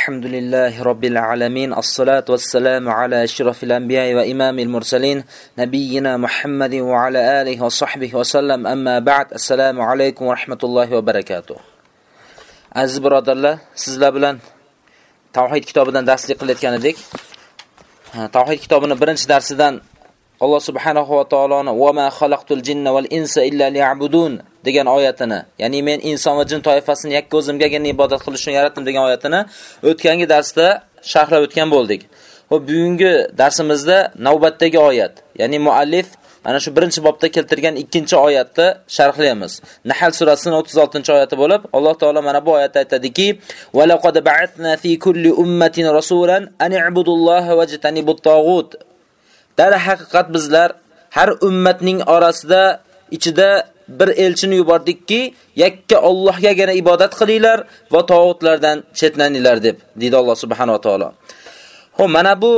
الحمد لله رب العالمين الصلاة والسلام على أشرف الأنبياء وإمام المرسلين نبينا محمد وعلى آله وصحبه وسلم أما بعد السلام عليكم ورحمة الله وبركاته Aziz birodarlar, sizlar bilan tavhid kitobidan darslik qilayotgan edik. Tavhid kitobining birinchi darsidan Alloh subhanahu va taoloni va ma xalaqtul jinna val insa illa liya'budun degan oyatini, ya'ni men inson va jin toifasini yakka o'zimgagina ibodat qilishni yaratdim degan oyatini o'tgangi darsda sharhlab o'tgan bo'ldik. Xo'p, bugungi darsimizda navbatdagi oyat, ya'ni muallif ana shu birinchi bobda keltirgan ikkinchi oyatni sharhlaymiz. Nahl surasining 36-oyati bo'lib, Alloh taolo mana bu oyatda aytadiki: "Va laqad ba'athna fi kulli ummatin rasulan an i'budulloha wajtanibut Dar haqiqat bizlar har ummatning orasida ichida bir elchini yubordikki, yakka Allohgagina ibodat qilinglar va tog'utlardan chetlaninglar deb deydi Alloh subhanahu va taolo. Xo'p, mana bu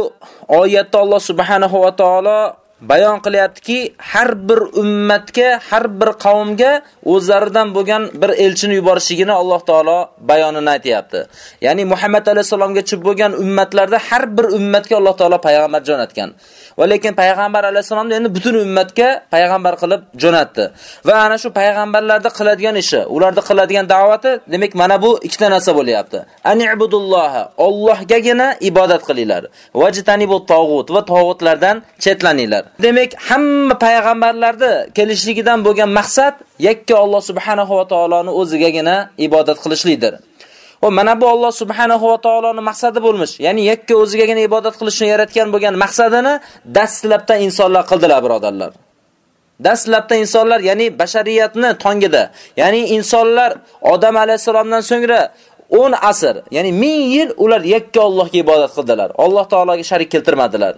oyatda Alloh subhanahu va taolo bayon qilyaptiki, har bir ummatga, har bir qavmga o'zlaridan bo'lgan bir elchini yuborishligini Alloh taolo bayonini aytayapti. Ya'ni Muhammad alayhisalomga chib bo'lgan ummatlarda har bir ummatga Alloh taolo payg'ambar jo'natgan. Va lekin payg'ambar alayhisalomni endi butun ummatga payg'ambar qilib jo'natdi. Va ana shu payg'ambarlarda qiladigan ishi, ularda qiladigan da'vati, demak mana bu ikkita narsa bo'lyapti. An'ibudulloha, Allohgagina ibodat qilinglar. Vajtanibut tog'ut va tog'utlardan chetlaninglar. Demak, hamma payg'ambarlarda kelishligidan bo'lgan maqsad yakka Alloh subhanahu va taoloni o'zigagina ibodat qilishlikdir. Va mana bu Alloh subhanahu va taoloning maqsadi bo'lmiş. Ya'ni yakka o'zigagina ibodat qilishni yaratgan bo'lgan maqsadini dastlabdan insonlar qildilar, birodarlar. Dastlabda insonlar, ya'ni bashariyatni tongida, ya'ni insonlar Odam alayhisolamdan so'ngra 10 asr, ya'ni 1000 yil ular yakka Allohga ibodat qildilar. Alloh taologa sharik keltirmadilar.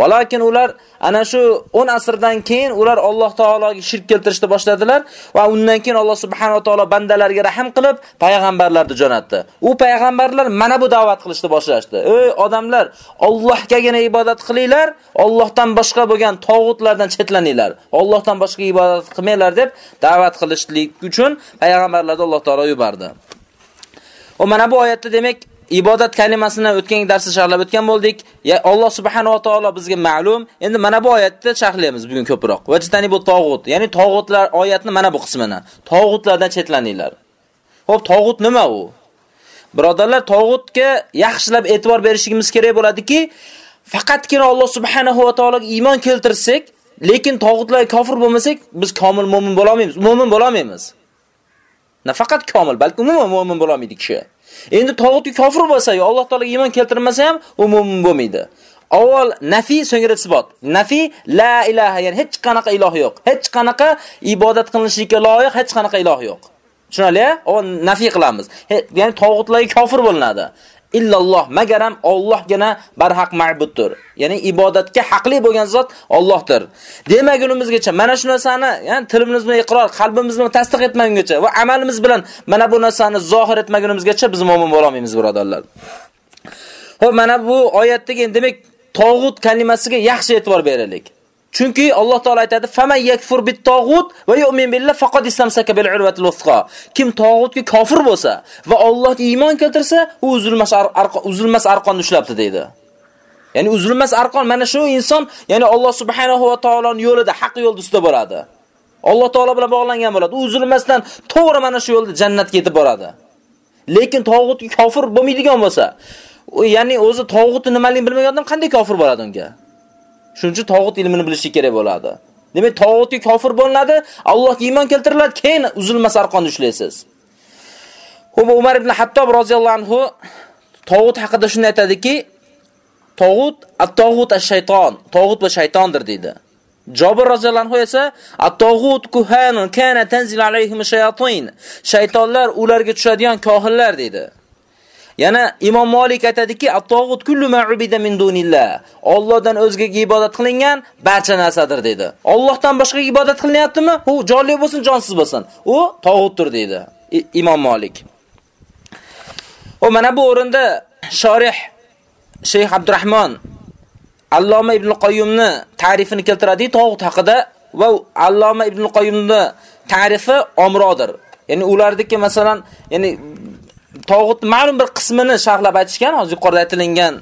Valakin ular ana shu 10 asrdan keyin ular Alloh taologa shirk keltirishni boshladilar va undan keyin Alloh subhanahu va taolo bandalarga rahim qilib payg'ambarlarni jo'natdi. U payg'ambarlar mana bu da'vat qilishni boshlashdi. Ey odamlar, Allohgagina ibodat qilinglar, Allohdan boshqa bo'lgan tog'utlardan chetlaninglar. Allohdan boshqa ibodat qilmanglar deb da'vat qilishlik uchun payg'ambarlarni Alloh taolo yubordi. O mana bu oyatda demak ibodat kalimasini o'tgan darsda sharhlab o'tgan bo'ldik. Ya Alloh subhanahu va taolo bizga ma'lum. Endi mana bu oyatda sharhlaymiz bugun ko'proq. Vajtani bu tog'ut, ya'ni tog'utlar oyatni mana bu qismini. Tog'utlardan chetlaninglar. Xo'p, tog'ut nima u? Birodarlar, tog'utga yaxshilab e'tibor berishimiz kerak bo'ladiki, faqatgina Alloh subhanahu va taologa iymon keltirsak, lekin tog'utlarga kofir bo'lmasak, biz komil mu'min bo'la olmaymiz. Mu'min bo'la olmaymiz. Nafaqat komil, balki umuman mu'min bo'la olmaydi kishi. Endi tog'utga kofir bo'lsa, yo Alloh taolaga iymon keltirmasa ham u bo'lmaydi. Avval nafi, so'ngra isbot. Nafi la ilaha, ya'ni hech qanaqa iloh yo'q. Hech qanaqa ibodat qilinishlikka loyiq hech qanaqa iloh yo'q. Tushunali? Avval nafi qilamiz. Ya'ni tog'utlarga kofir bo'linadi. Illalloh magaram Allohgina barhaq ma'buddir. Ya'ni ibodatga haqli bo'lgan zot Allohdir. Demagunimizgacha mana shu narsani, ya'ni tilimiz bilan iqror, qalbimiz bilan tasdiq etmagungacha va amalimiz bilan mana bu narsani zohir etmagunimizgacha biz mu'min bo'la olmaymiz, birodarlar. Xo'p, mana bu oyatdagi demak tog'ut kalimasiga yaxshi e'tibor beraylik. Chunki Alloh taolay aytadi: "Faman yakfur bit tog'ut va yu'min billah faqad istamsaka bil urvatil wuthqa." Kim tog'utga kofir bo'lsa va Allohga iymon keltirsa, u uzilmas arqon uzilmas arqonni ushlabdi deydi. Ya'ni uzilmas arqon mana shu inson, ya'ni Alloh subhanahu va taoloning yo'lida, haq yo'lda ustida boradi. Alloh taolo bilan bog'langan bo'ladi. U uzilmasdan to'g'ri mana shu yo'lda jannatga yetib boradi. Lekin tog'utga kofir bo'lmaydigan bo'lsa, ya'ni o'zi tog'utni nimaligini bilmagan odam qanday kofir bo'ladi unga? Shuning uchun tog'ut ilmini bilishi kerak bo'ladi. Demak, tog'utga kofir bo'linadi, Allohga iymon keltiriladi, keyin uzilmas arqon ushlaysiz. Xo'p, Umar ibn Hattob roziyallohu anhu tog'ut haqida shunday aytadiki, tog'ut at-tog'ut ash-shayton, tog'ut va shaytondir dedi. Jabir roziyallohu anhu esa at-tog'ut kuhanun kana tanzil alayhim shayatin. Shaytonlar ularga tushadigan kohinlar dedi. Yana Imom Malik aytadiki, at-tog'ut kullu ma ubida min dunillah. Allohdan o'zgaga ibodat qilingan barcha narsadir dedi. Allohdan boshqa ibodat qilinyaptimi? U jonli bo'lsin, jonsiz bo'lsin. U tog'utdir dedi Imom Malik. O mana bu o'rinda Shorih Sheyx Abdurrahmon Alloma Ibn Qoyyimni ta'rifini keltiradi tog'ut haqida va Alloma Ibn Qoyyimni ta'rifi omrodir. Ya'ni ulardagi masalan, ya'ni tog'utni ma'lum bir qismini sharhlab aytishgan, hozir yuqorida aytilgan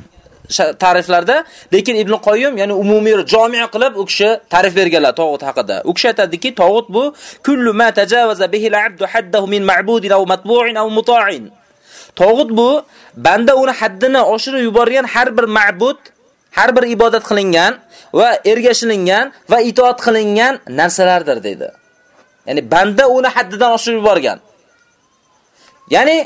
ta'riflarda, lekin Ibn Qoyyim ya'ni umumiy jami' qilib u kishi ta'rif berganlar tog'ut haqida. U kishi aytadiki, tog'ut bu kullu ma tajawaza bihi al-'abdu haddahu min ma'budin aw matbu'in aw muta'in. Tog'ut bu banda uni haddini oshirib yuborgan har bir ma'bud, har bir ibodat qilingan va ergashilingan va itoat qilingan narsalardir dedi. Ya'ni banda uni haddidan oshirib yuborgan. Ya'ni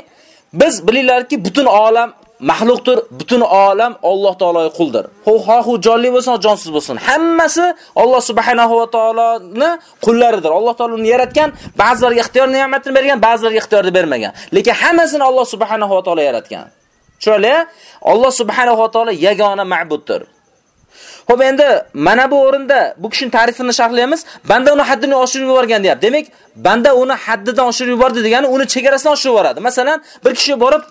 biz bilinglarki, butun olam mahluqdir, butun olam Alloh taologa quldir. Xo'xu jonli bo'lsin, jonsiz bo'lsin, hammasi Alloh subhanahu va taoloni qullaridir. Alloh taolo uni yaratgan, ba'zilarga ixtiyor ne'matini bergan, ba'zilarga ixtiyorni bermagan. Lekin hammasini Alloh subhanahu va taolo yaratgan. Chiroyli? Alloh subhanahu va taolo yagona ma'buddir. Xo'p, endi mana bu o'rinda bu kishining ta'rifini sharhlaymiz. Banda uni haddini oshirib yuborgan deyapti. Demak, banda uni haddidan oshirib yubordi degani uni chegarasidan oshirib yuboradi. Masalan, bir kishi borib,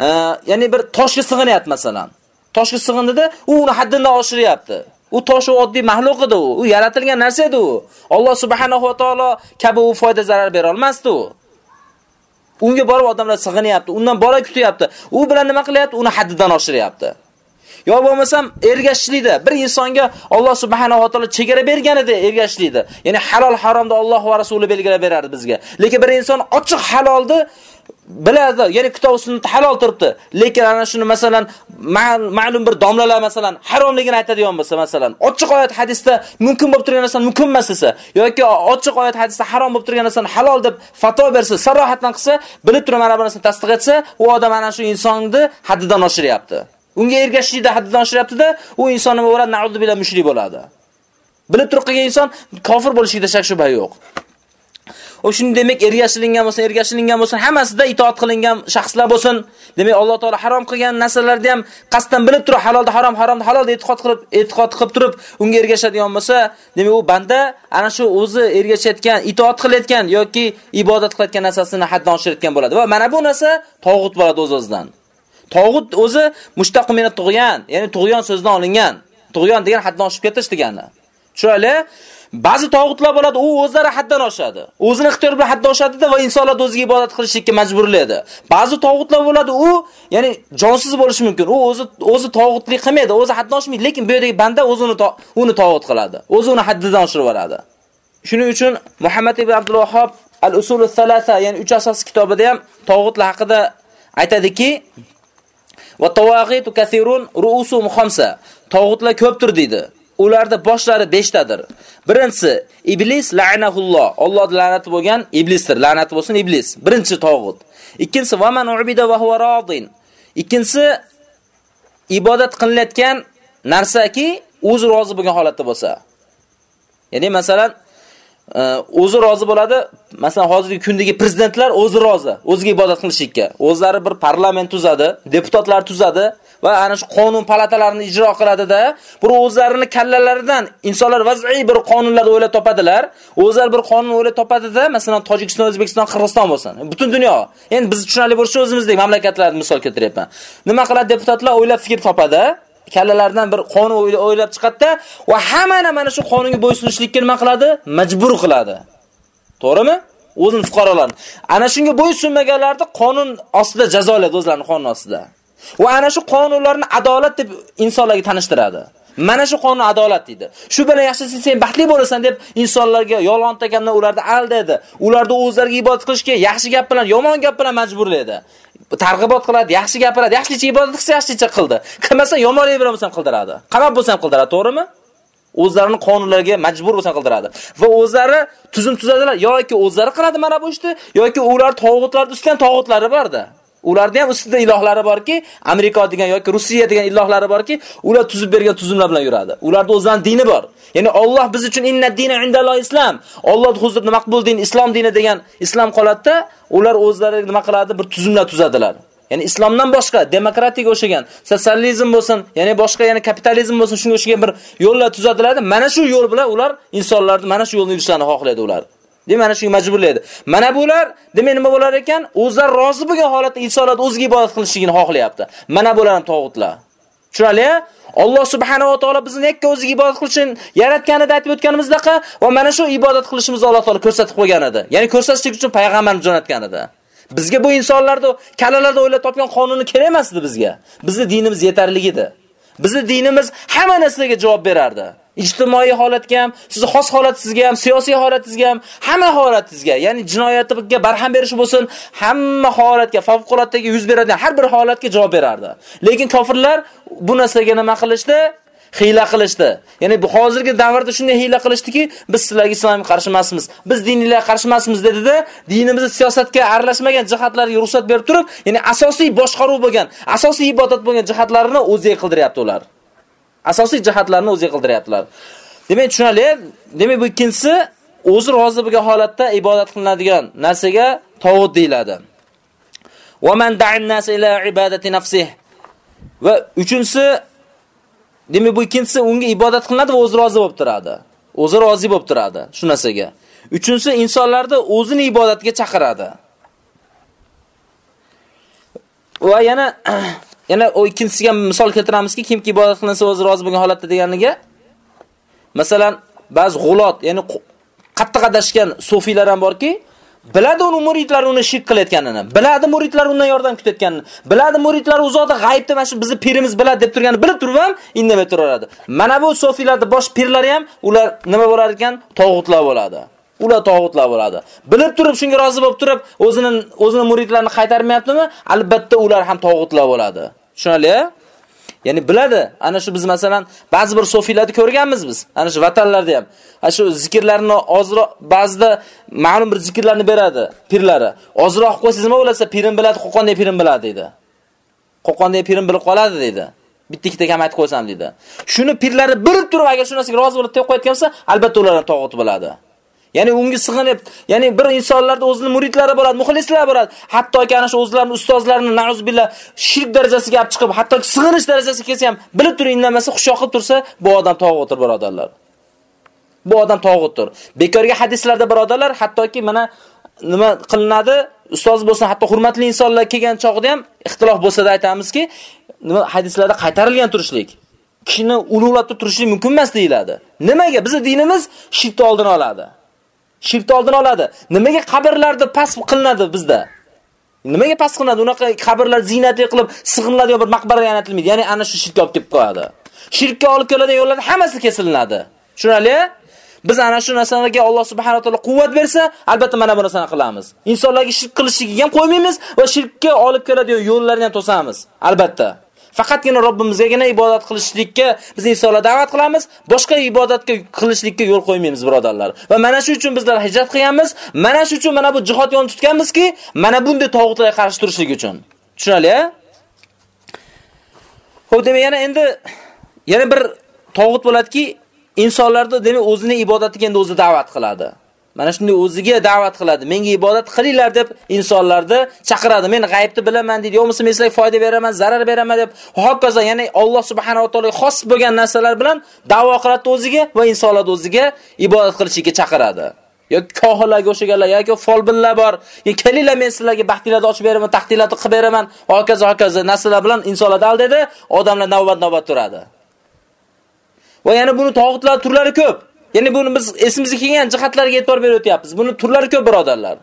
e, ya'ni bir toshga sig'inyapti masalan. Toshga sig'indida, u uni haddidan oshiryapti. U tosh oddiy mahluq edi u. U yaratilgan narsa edi u. Alloh subhanahu va taolo kabi u foyda zarar bera olmasdi u. Unga borib odamlar sig'inyapti, undan bola kutyapti. U bilan nima qilyapti? Uni haddidan oshiryapti. Yo bo'lmasam ergashishlikda bir insonga Alloh subhanahu va taolo chegara berganida edi ergashishlikda. Ya'ni halol haromni Alloh va rasuli belgilab berardi bizga. Lekin bir inson ochiq halolni biladi, ya'ni kitob sunnat halol turibdi. Lekin ana shuni masalan ma'lum bir domlalar masalan haromligini aytadigan bo'lsa, masalan, ochiq oyat hadisda mumkin bo'lib turgan narsani mumkin emas desa, yoki ochiq oyat hadisda harom bo'lib turgan narsani halol deb fatvo bersa, sarohatdan qilsa, bilib turib mana bu narsani tasdiq etsa, u odam ana shu insonni haddidan oshiryapti. Unga ergashishda haddidan oshiryapti-da, u inson nima bo'ladi? Na'udzu bilan mushrik bo'ladi. Bilib turib qilgan inson kofir bo'lishida shak shubha yo'q. O shuni demak ergashilingan bo'lsin, ergashilingan bo'lsin, hammasida itoat qilingan shaxslar bo'lsin. Demak Alloh taolo harom qilgan narsalarni ham qasddan bilib turib halolda harom, haromda halol deb e'tiqod qilib, e'tiqod qilib turib unga ergashadigan bo'lsa, demak u banda ana shu o'zi ergashayotgan, itoat qilayotgan yoki ibodat qilayotgan narsasini haddan oshirayotgan bo'ladi. Va mana bu narsa tog'ut bo'ladi o'z-o'zidan. Tog'ut o'zi mushtaq minat tug'yan, ya'ni tug'yon so'zidan olingan. Tug'yon degan haddan oshib ketish degani. Tushunali? Ba'zi tog'utlar bo'ladi, u o'zlari haddan oshadi. O'zini ixtiyor bilan haddan oshadi va insonlarni o'ziga ibodat qilishga majburlaydi. Ba'zi tog'utlar bo'ladi, u ya'ni jonsiz bo'lishi mumkin. U o'zi o'zi tog'utlik qilmaydi, o'zi haddan oshmaydi, lekin bu yerdagi banda o'zini uni tog'ut qiladi. O'zi uni haddidan oshirib yuboradi. Shuning uchun Muhammad ibn Abdul Vahhab Al-Usul al-Thalatha, ya'ni 3 asos kitobida ham tog'utlar haqida aytadiki, Va tawaghitu kathirun ru'usum khamsa. Tog'utlar ko'pdir dedi. Ularda boshlari 5 tadir. Birinchisi iblis la'nahulloh. Alloh la'nati bo'lgan iblisdir. La'nati bo'lsin iblis. Birinchi tog'ut. Ikkinchisi va man ubida va huwa radin. Ikkinchisi ibodat qilinayotgan narsaki o'zi rozi bo'lgan holatda bo'lsa. Ya'ni masalan Э, o'zi rozi bo'ladi. Masalan, hozirgi kundagi prezidentlar o'zi rozi, o'ziga ibodat qilishlikka. O'zlari bir parlament tuzadi, deputatlar tuzadi va ana shu qonun palatalarini ijro qiladi-da, bir o'zlarini kallalaridan insonlar vaz'iy bir qonunlar o'ylab topadilar. O'zlari bir qonun o'ylab topadida, masalan, Tojikiston, O'zbekiston, Qirg'iziston bo'lsin. Butun dunyo. Endi biz tushunarli bo'lishi o'zimizdek mamlakatlarni misol keltiryapman. Nima qiladi deputatlar o'ylab fikr topadi? Kallalaridan bir qonun o'ylab chiqadi va hammani mana shu qonunga bo'ysunishlikka nima qiladi? Majbur qiladi. To'g'rimi? O'zini fuqarolarni. Ana shunga bo'ysunmaganlarni qonun ostida jazolaydi o'zlarini qonun ostida. Va ana shu qonunlarni adolat deb insonlarga tanishtiradi. Mana shu qonun adolat deydi. Shu bilan yashasang sen baxtli bo'lasan deb insonlarga yolg'on takamdan ularni aldaydi. Ularni o'zlariga ibodat qilishga yaxshi gap bilan, yomon gap bilan majburlaydi. Targ'ibot qiladi, yaxshi gapiradi, yaxshicha ibodat qilsa yaxshicha qildi. Qilmasa yomonlik bilan ham qildiradi. Qarab bo'lsa ham qildiradi, to'g'rimi? O'zlarining qonunlariga majbur bo'lsa qildiradi. Va o'zlari tuzum tuzadilar yoki o'zlari qiladi mana bu ishni, yoki ular tog'utlarni ustidan tog'otlari barda. Ularda ham ustida ilohlari borki, Amerika degan yoki Rossiya degan ilohlari borki, ular tuzib bergan tuzumlar bilan yuradi. Ularda o'zlarining dini bor. Ya'ni Alloh biz uchun inna dina indalloh islom. Alloh huzurida maqbul din islom dini degan islom qolatda ular o'zlari nima qiladi? Bir tuzumlar tuzadilar. Ya'ni islomdan boshqa demokratiyaga o'xshagan, sotsializm bo'lsin, ya'ni boshqa ya'ni kapitalizm bo'lsin, shunga o'xshagan bir yo'llar tuzadilar. Mana shu yo'l bilan ular insonlarni mana shu yo'lni yurishlarini xohlaydi ular. Demak, mana shunga majburlaydi. Mana bular demak nima bo'lar ekan? O'zlar rozi bo'lgan holatda insonlar o'ziga ibodat qilishligini xohlayapti. Mana bular ham tog'utlar. Tushunali? Alloh subhanahu va taolo bizni yakka o'ziga ibodat qilishni yaratganida aytib o'tganimizdaqa va mana shu ibodat qilishimizni Alloh taolo ko'rsatib qo'ygan edi. Ya'ni ko'rsatishlik uchun payg'ambarni jo'natgan edi. Bizga bu insonlarda kalalarda o'ylab topgan qonunni kerak emasdi bizga. Bizni dinimiz yetarli edi. Bizni dinimiz hamma narsaga javob berardi. Ijtimoiy holatga ham, sizning xos holatingizga ham, siyosiy holatingizga ham, hamma holatingizga, ya'ni jinoyatga barham berish bo'lsin, hamma holatga, favquloddaga yuz beradigan har bir holatga javob berardi. Lekin kofirlar bu narsaga nima qilishdi? hiyla qilishdi. Ya'ni bu hozirgi davrda shunday hiyla qilishdiki, biz sizlarga islomga qarshi emasmiz. Biz diniylarga qarshi emasmiz dedi-da, dinimizni siyosatga aralashmagan jihatlarga ruxsat berib turib, ya'ni asosiy boshqaruv bo'lgan, asosiy ibodat bo'lgan jihatlarini o'ziga qildiryapti ular. Asosiy jihatlarni o'ziga qildiryaptilar. Demak, tushunali, demak bu ikkinchisi o'zi rozi bo'lgan holatda ibodat qilinadigan narsaga tog'ut deyiladi. Va man da'in nas ila ibadati nafsihi. Va uchinchisi demak bu ikkinchisi unga ibodat qilinadi va o'zi rozi bo'lib turadi. O'zi rozi bo'lib turadi shu narsaga. Uchinchisi insonlarni o'zini ibodatiga chaqiradi. Va yana Yana o ikkinchisiga misol keltiramizki, kimki ibodat qilinsa o'zi rozi bo'lgan holatda deganiga masalan, ba'zi g'ulot, ya'ni qattiq adashgan sufiylar ham borki, biladi uni muridlar uni shirk qilayotganini, biladi muridlar undan yordam kutayotganini, biladi muridlar uzoqda g'aybda mana shu bizni pirimiz biladi deb turganini bilib turib ham indamay turaveradi. Mana bu sufiylarning bosh pirlari ham ular nima bo'lar ekan? Tog'utlar bo'ladi. ular tog'utlar bo'ladi. Bilib turib shunga rozi bo'lib turib, o'zining o'zining muridlarini qaytarmayaptimi? Albatta ular ham tog'utlar bo'ladi. Tushunali? Ya'ni biladi. Ana shu biz masalan ba'zi bir sofiylarni ko'rganmiz biz. Ana shu vatanlarda ham. Ana shu zikrlarni ozroq ba'zida ma'lum bir zikrlarni beradi pirlari. Ozroq qo'ysangiz nima bo'lsa, pirim biladi, Qo'qondagi pirim biladi dedi. Qo'qondagi pirim bilib qoladi dedi. bitta ikkita kam aytib qo'ysam dedi. Shuni pirlari bilib turib agar shu narsaga rozi bo'lib qo'yayotgan bo'lsa, albatta ular ham tog'ut bo'ladi. Ya'ni unga sig'inib, ya'ni bir insonlarda o'zining muridlari bo'ladi, muxlislar bo'ladi. Hattoki ana shu o'zlarining ustozlarini na'uzubillah shirk darajasiga olib chiqib, hattoki sig'inish darajasiga kelsa ham bilib turib indamasa, xush yoqib tursa, bu odam tog'utdir, birodarlar. Bu odam tog'utdir. Bekorga hadislarda birodarlar, hattoki mana nima qilinadi? Ustoz bo'lsin, hatto hurmatli insonlar kelgan chog'ida ham ixtilof bo'lsa-da aytamizki, nima hadislarda qaytarilgan turishlik. kishini ulug'lab turishlik mumkin emas deyiladi. Nimaga? Bizning dinimiz shirkni oldini oladi. Shirkni oldini oladi. Nimaga qabrlarda past qilinadi bizda? Nimaga past qilinadi? Unaqa qabrlar zinati qilib sig'iniladi yo bir maqbara yaratilmaydi. Ya'ni ana shu shirkni olib kelib qo'yadi. Shirkka olib keladigan yo'llar hammasi kesilinadi. Tushunali? Biz ana shu narsalarga Alloh subhanahu va taolo quvvat bersa, albatta mana bu narsani qilamiz. Insonlarga shirk qilishligiga ham qo'ymaymiz va shirkka olib keladigan yo'llarni ham to'samiz. Albatta. Faqatgina Robbimizgagina ibodat qilishlikka biz insonlar da'vat qilamiz, boshqa ibodatga qilishlikka yo'l qo'ymaymiz, birodarlar. Va mana shu uchun bizlar hijrat qilganmiz, mana shu uchun mana bu jihod yo'lini tutganmizki, mana bunday tog'utlarga qarshi turishlik uchun. Tushunali, a? Xo'p, demak yana endi yana bir tog'ut bo'ladiki, insonlarni demak o'zining ibodatiga endi o'zi da'vat qiladi. Mana shunday o'ziga da'vat qiladi. Menga ibodat qilinglar deb insonlarni chaqiradi. Men g'aybni bilaman deydi. Yo'qmasa men sizlarga foyda beraman, zarar beraman deb. Hokazo, ya'ni Alloh subhanahu va taolo xos bo'lgan narsalar bilan da'vo qiladi o'ziga va insonlarni o'ziga ibodat qilishga chaqiradi. yoki kohillarga o'xshaganlar yoki folbinlar bor. Kelinglar men sizlarga baxtinglarni ochib beraman, taqdirlarni qilib beraman. Hokazo, hokazo narsalar bilan insonlarni aldadi, odamlar navbat-navbat turadi. Va yana buni tog'utlar turlari ko'p. Ya'ni buni biz esimizga kelgan jihatlarga e'tibor berib o'tyapmiz. Buni turlari ko'p birodarlar.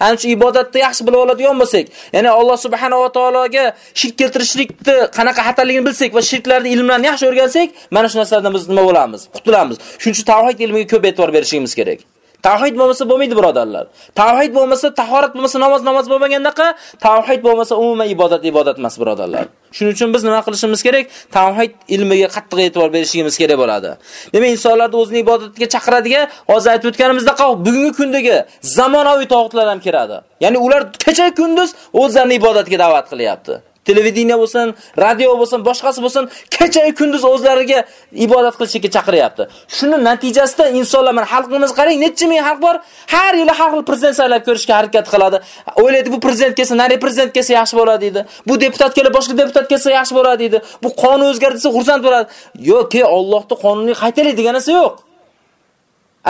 Ana shu ibodatni yaxshi bilib oladigan bo'lsak, ya'ni Alloh subhanahu va taologa shirk keltirishlikni qanaqa xatarligini bilsak va shirklarning ilmlarini yaxshi o'rgansak, mana shu narsalardan biz nima bo'lamiz? Qutulamiz. Shuning uchun tavhid ilmiga ko'p e'tibor berishimiz kerak. Tavhid bo'lmasa bo'lmaydi birodarlar. Tavhid bo'lmasa, tahorat bo'lmasa, namoz namoz bo'lmagandaqa, tavhid bo'lmasa umuman ibodat ibodat emas birodarlar. Shuning uchun biz nima qilishimiz kerak? Tavhid ilmiga qattiq e'tibor berishimiz kerak bo'ladi. Demak, insonlarni o'zining ibodatiga chaqiradigan, hozir aytib o'tganimizdek, bugungi kundagi zamonaviy tog'utlar ham kiradi. Ya'ni ular kecha kunduz o'zlarini ibodatga da'vat qilyapti. Televideniya bo'lsin, radio bo'lsin, boshqasi bo'lsin, kecha kunduz o'zlariga ibodat qilishga chaqiryapti. Shuni natijasida insonlar mana xalqimiz qarang, necha ming xalq bor, har yili har xil prezident saylab ko'rishga harakat qiladi. O'ylaydi, bu prezident kelsa, nari prezident kelsa yaxshi bo'ladi deydi. Bu deputat kelib boshqa deputat kelsa yaxshi bo'ladi deydi. Bu qonun o'zgartirsa xursand bo'ladi. Yo'q, ke Allohning qonuniga qaytaylik deganisi yo'q.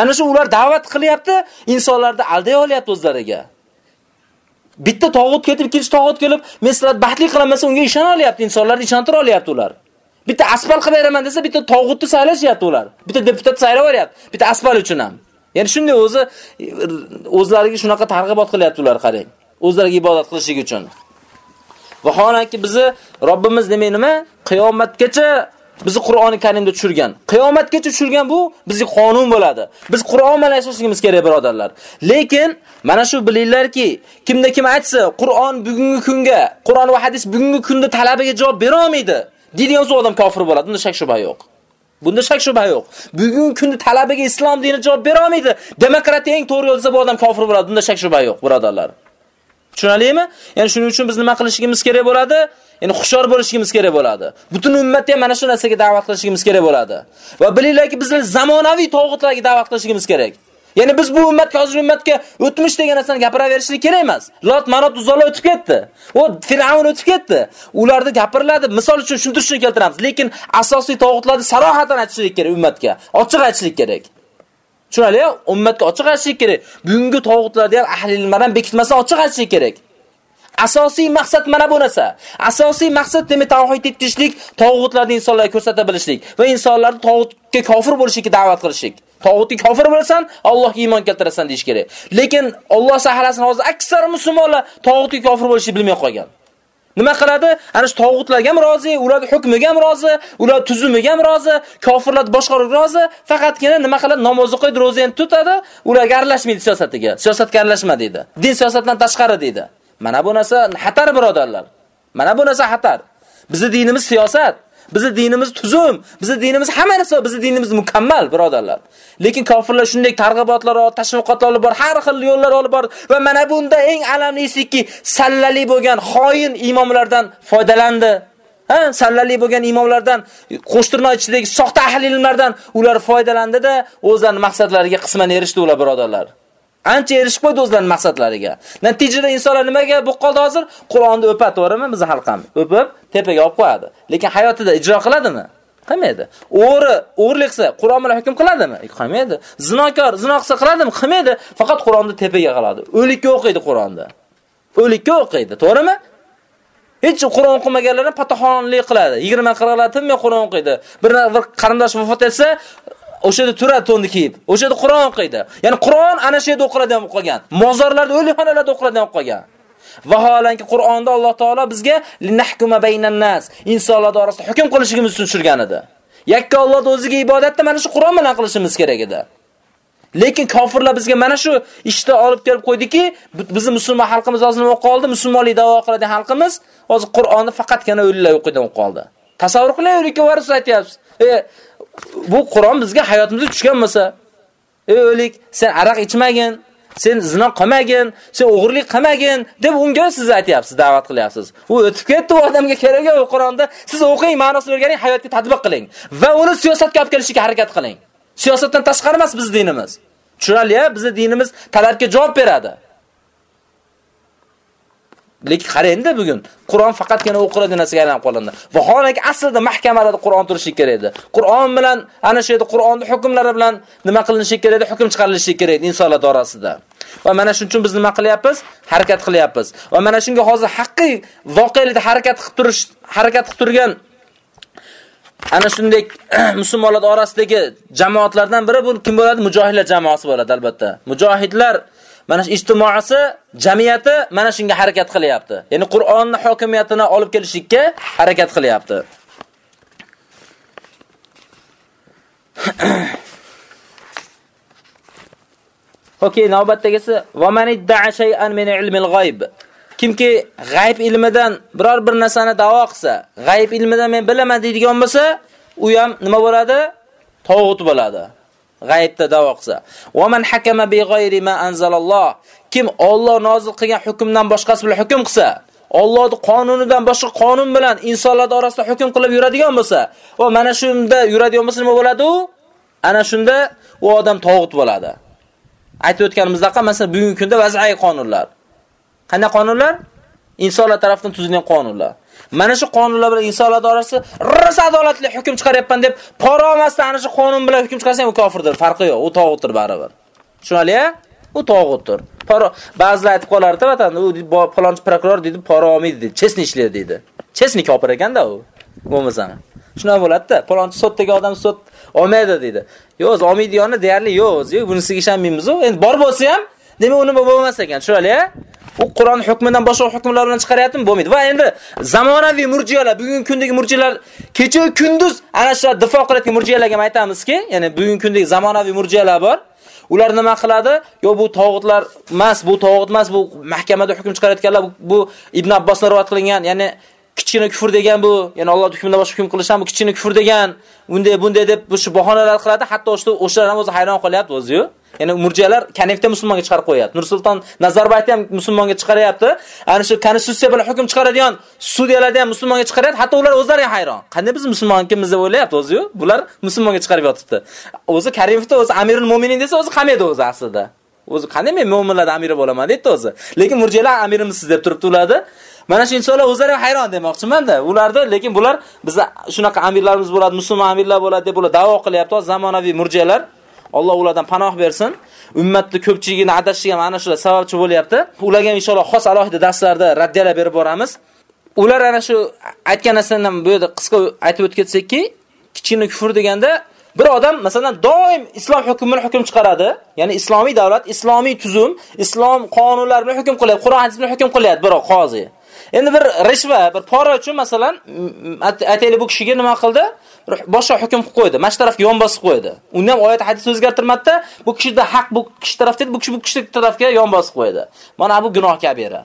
Ana shu ular da'vat qilyapti, insonlarni alday olyapti o'zlariga. Bitta tog'ut ketib, ikkinchi tog'ut kelib, men sizlarni baxtli qilaman unga ishona olyapti, insonlarni ishontira olyapti ular. Bitta asfal qilib beraman desa, bitta tog'utni saylashyapti ular. Bitta deputat saylab beryapti, bitta asfal uchun ham. Ya'ni shunday o'zi o'zlariga shunaqa targ'ibot qilyapti ular, qarang. o'zlariga ibodat qilishligi uchun. Vaholanki bizni Robbimiz demak nima? Qiyomatgacha bizni Qur'oni Karimda tushirgan. Qiyomatgacha tushirgan bu bizning qonun bo'ladi. Biz Qur'on bilan yashashimiz kerak, birodarlar. Lekin mana shu bilinglarki, kimda kim aytsa, Qur'on bugungi kunga, Qur'on va hadis bugungi kunda talabiga javob bera olmaydi, deydigan so'z odam kofir bo'ladi. Bunda shak shubha yo'q. Bunda shak shubha yo'q. Bugungi kunda talabiga islom dini javob bera olmaydi. Demokratiya eng to'g'ri yo'l desa bu odam kofir bo'ladi. Bunda shak shubha yo'q, birodarlar. Tushunalingmi? Ya'ni shuning uchun biz nima qilishimiz kerak bo'ladi? Ya'ni xushyor bo'lishimiz kerak bo'ladi. Butun ummatni ham mana shu narsaga da'vat qilishimiz kerak bo'ladi. Va bilinglarki, bizlar zamonaviy tog'utlarga da'vat qilishimiz kerak. Ya'ni biz bu ummatga, hozirgi ummatga o'tmish degan narsani gapiraverishlik kerak emas. Lot, Manot, Uzzola o'tib ketdi. O Fir'avn o'tib ketdi. Ularni gapiriladi. Misol uchun tushuntirishni keltiramiz. Lekin asosiy tog'utlarni sarohatan aytishlik kerak ummatga. Ochiq aytishlik kerak. Tushunali? Ummatga ochiq aytishlik kerak. Bugungi tog'utlarni ham ahli ilmlardan bekitmasa ochiq aytishlik kerak. Asosiy maqsad mana bu narsa. Asosiy maqsad demak tavhid etishlik, tog'utlarni insonlarga ko'rsata bilishlik va insonlarni tog'utga kofir bo'lishga da'vat qilishlik. Tog'utga kofir bo'lsan, Allohga iymon keltirasan deish kerak. Lekin Alloh sahrasini hozir aksar musulmonlar tog'utga kofir bo'lishni bilmay qolgan. Nima qiladi? Ana shu tog'utlarga ham rozi, ularning hukmiga ham rozi, ular tuzumiga ham rozi, kofirlar boshqaruviga rozi, faqatgina nima qiladi? Namoz o'qiydi, roza ham tutadi, ularga aralashmaydi siyosatiga. Siyosatga aralashma deydi. Din siyosatdan tashqari deydi. Mana bu narsa xatar birodarlar. Mana bu narsa xatar. Bizning dinimiz siyosat. Bizi dinimiz tuzum, bizi dinimiz hamma narsa, bizi dinimiz mukammal, birodarlar. Lekin kofirlar shunday targ'ibotlar, tashviqotlar olib bor, har xil yo'llar olib bor va mana bunda eng alamlisiki sallali bo'lgan xoin imomlardan foydalandi. Ha, sallali bo'lgan imomlardan, qo'shtirnoq ichidagi soxta ahli ilmlardan ular foydalandi-da, o'zlarining maqsadlariga qisman erishdi ular, birodarlar. Ancha erishib qo'ydi o'zlarining maqsadlariga. Natijada insonlar nimaga bu qoldi hozir? Qur'onni o'padi, to'g'rimi? biz xalqam o'pib, tepaga olib qo'yadi. Lekin hayotida ijro qiladimi? Qilmaydi. O'g'ri, o'g'rilik qilsa Qur'on bilan hukm qiladimi? E, qilmaydi. Zinokor, zino qilsa qiladimi? Qilmaydi. Faqat Qur'onni tepaga qiladi. O'likka o'qiydi Qur'onni. O'likka o'qiydi, to'g'rimi? Hech Qur'on o'qimaganlarni patoxonlik qiladi. 20 qirg'alar men Qur'on o'qiydi. Bir qarindosh vafot etsa, o'sha yerda turadi to'nni kiyib. O'sha yerda Qur'on o'qiydi. Ya'ni Qur'on ana shu yerda o'qiladigan bo'lib qolgan. Mozorlarda, o'likxonalarda o'qiladigan bo'lib qolgan. Vaholanki Qur'onda Alloh taolo bizga linahkuma baynan nas, insonlar orasida hukm qilishimiz uchun tushirgan edi. Yakka Allohning o'ziga ibodatni mana shu Qur'on bilan qilishimiz kerak edi. Lekin kofirlar bizga mana shu ishni olib kelib qo'ydiki, bizni musulmon xalqimiz hozir nima qoldi? Musulmonlik da'vo qiladigan xalqimiz hozir Qur'onni faqatgina o'lilar o'qidan qoldi. Tasavvur qilaylik, varus aytyapsiz. E, bu Qur'on bizga hayotimizga tushgan bo'lsa, ey o'lik, sen aroq ichmagin, sen zina qilmagin, sen o'g'irlik qilmagin deb unga siz aytyapsiz, da'vat qilyapsiz. U o'tib ketdi, u odamga kerak yo'q Qur'onda. Siz o'qing, ma'nosini o'rganing, hayotga tatbiq qiling va uni siyosatga olib kelishga harakat qiling. Siyosatdan tashqari emas biz dinimiz. Tushunali-ya? Bizning dinimiz talabga javob beradi. Lekin qarangda bugun Qur'on faqatgina o'qiladigan narsaga aylanib qolindi. Vaholanki aslida mahkamalarda Qur'on turishi kerak edi. Qur'on bilan ana shu yerda Qur'onning hukmlari bilan nima qilinishi kerak edi? Hukm chiqarilishi kerak edi insonlar orasida. Va mana shuning uchun biz nima qilyapmiz? Harakat qilyapmiz. Va mana shunga hozir haqiqiy voqelikda harakat qilib turish, harakat qilib turgan ana shunday musulmonlar orasidagi jamoatlardan biri bu kim bo'ladi? Mujohidlar jamoasi bo'ladi albatta. Mujohidlar mana shu ijtimoasi, jamiyati mana shunga harakat qilyapti. Ya'ni Qur'onning hokimiyatini olib kelishga harakat qilyapti. Okey, navbatdagisi va man idda'a shay'an min ilmil g'ayb. Kimki g'ayb ilmidan biror bir narsani da'vo qilsa, g'ayb ilmidan men bilaman deydigan bo'lsa, u ham nima bo'ladi? Tog'ut bo'ladi. G'aybda da'vo qilsa. Va man hakama bi g'ayri ma anzalalloh. Kim Alloh nozil qilgan hukmdan boshqasi bilan hukm qilsa, Allohning qonunidan boshqa qonun bilan insonlar orasida hukm qilib yuradigan bo'lsa, va mana shunda yuradigan bo'lsa nima bo'ladi u? Ana shunda u odam tog'ut bo'ladi. Aytib o'tganimizdek, masalan, bugungi kunda vaz'iy qonunlar. Qanday qonunlar? Insonlar tomonidan tuzilgan qonunlar. Mana shu qonunlar bilan insonlar orasida rosa adolatli hukm chiqaryapman deb pora olmasdan ana shu qonun bilan hukm chiqarsang u kofirdir, farqi yo'q, u tog'utdir baribir. Tushunali-ya? U tog'utdir. Pora ba'zilar aytib qolardi, vatan, u palonchi prokuror dedi, pora olmaydi dedi, chesni ishlaydi dedi. Chesni kofir ekanda u. Bo'lmasam. Shunday bo'ladi-da, palonchi sotdagi odam sot olmaydi dedi. Yo'q, olmaydigani deyarli yo'q, yo'q, bunisiga ishonmaymiz-ku. Endi bor bo'lsa ham, demak uni bo'lmas ekan, tushunali-ya? U Qur'on hukmidan boshqa hukmlar bilan chiqaryaptimi? Bo'lmaydi. Va endi zamonaviy murjiyalar, bugungi kundagi murjiyalar kecha kunduz ana shu difo qilayotgan murjiyalarga ham aytamizki, ya'ni bugungi kundagi zamonaviy murjiyalar bor. Ular nima qiladi? Yo bu tog'utlar emas, bu tog'ut emas, bu mahkamada hukm chiqarayotganlar bu Ibn Abbosdan rivoyat qilingan, ya'ni kichkina kufr degan bu, ya'ni Alloh hukmidan boshqa hukm qilish ham bu kichkina kufr degan, bunday bunday deb bu shu bahonalar qiladi, hatto o'sha o'shalar ham o'zi hayron qolyapti o'zi-yu. Ya'ni murjiyalar kanifda musulmonga chiqarib qo'yapti. Nursulton Nazarboyev ham musulmonga chiqaryapti. Ana shu konstitutsiya bilan hukm chiqaradigan sudyalarni ham musulmonga chiqaryapti. Hatto ular o'zlari ham hayron. Qanday biz musulmonkimiz deb o'ylayapti o'zi-yu. Bular musulmonga chiqarib yotibdi. O'zi Karimovda o'zi Amirul Mo'minin desa o'zi qamaydi o'zi aslida. O'zi qanday men mu'minlarning amiri bo'laman deydi o'zi. Lekin murjiyalar amirimsiz deb turibdi ularni. Mana shu insonlar o'zlari hayron demoqchiman-da. Ularda lekin bular bizda shunaqa amirlarimiz bo'ladi, musulmon amirlar bo'ladi deb ular da'vo qilyapti. Zamonaviy murjiyalar Alloh ulardan panoh bersin. Ummatni ko'pchiligini adashishiga mana shular sababchi bo'lyapti. Ularga inshaalloh xos alohida darslarda raddiyalar berib boramiz. Ular ana shu aytgan narsadan bu yerda qisqa aytib o'tib ketsakki, kichkina kufr deganda bir odam masalan doim islom hukmini hukm chiqaradi. Ya'ni islomiy davlat, islomiy tuzum, islom qonunlari bilan hukm qilyapti, Qur'on hadis bilan hukm qilyapti biroq qozi. Endi bir rishva, bir pora uchun masalan aytaylik bu kishiga nima qildi? boshqa hukm qilib qo'ydi. Mana shu tarafga yon bosib qo'ydi. Unda ham oyat hadis o'zgartirmadi bu kishida haq bu kishi tarafda edi, bu kishi bu kishi tarafga yon bosib qo'ydi. Mana bu gunoh kabira.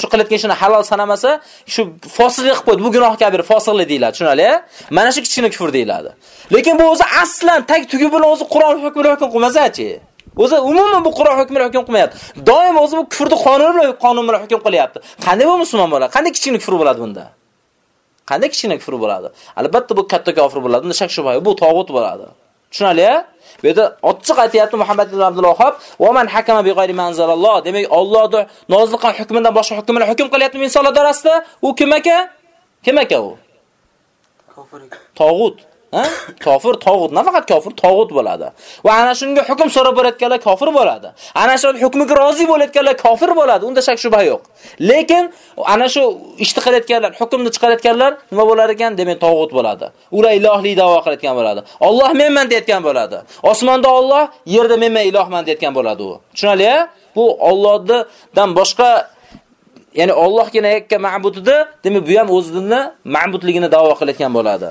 Shu qilayotgan ishini halol sanamasa, shu fosiqlik qilib qo'ydi. Bu gunoh kabira, fosiqlik deyiladi, tushunali? Mana shu kichkina kufr deyiladi. Lekin bu o'zi aslan tag tugi bilan o'zi Qur'on hukmini hukm qilmasa-chi? O'zi umuman bu Qur'on hukmini hukm qilmayapti. Doim o'zi bu kufrni qonuni bilan qonun bilan hukm qilyapti. Qanday bu musulmon bo'ladi? Qanday kichkina kufr bo'ladi bunda? Qanday kichkina kufr bo'ladi? Albatta bu katta kofir bo'ladi. Unda shak shubha yo'q, bu tog'ut bo'ladi. Tushunali? Bu yerda ochiq aytayapti Muhammad ibn Abdul Vahhab, "Va man hakama bi g'ayri manzalalloh." Demak, Allohning nozil qilgan hukmidan boshqa hukm bilan hukm qilyapti insonlar orasida. U kim aka? Kim aka u? Kofir. Tog'ut. Ha? Kofir tog'ut, nafaqat kofir, tog'ut bo'ladi. Va ana shunga hukm so'rab borayotganlar kofir bo'ladi. Ana shu hukmiga rozi bo'layotganlar kofir bo'ladi. Unda shak shubha yo'q. Lekin ana shu ishni qilayotganlar, hukmni chiqarayotganlar nima bo'lar ekan? Demak, tog'ut bo'ladi. Ular ilohlik da'vo qilayotgan bo'ladi. Alloh menman deyotgan bo'ladi. Osmonda Alloh, yerda menman ilohman deyotgan bo'ladi u. Tushunali? Bu Allohdan boshqa ya'ni Allohgina yakka ma'budida, demak bu ham o'zini ma'budligini da'vo qilayotgan bo'ladi.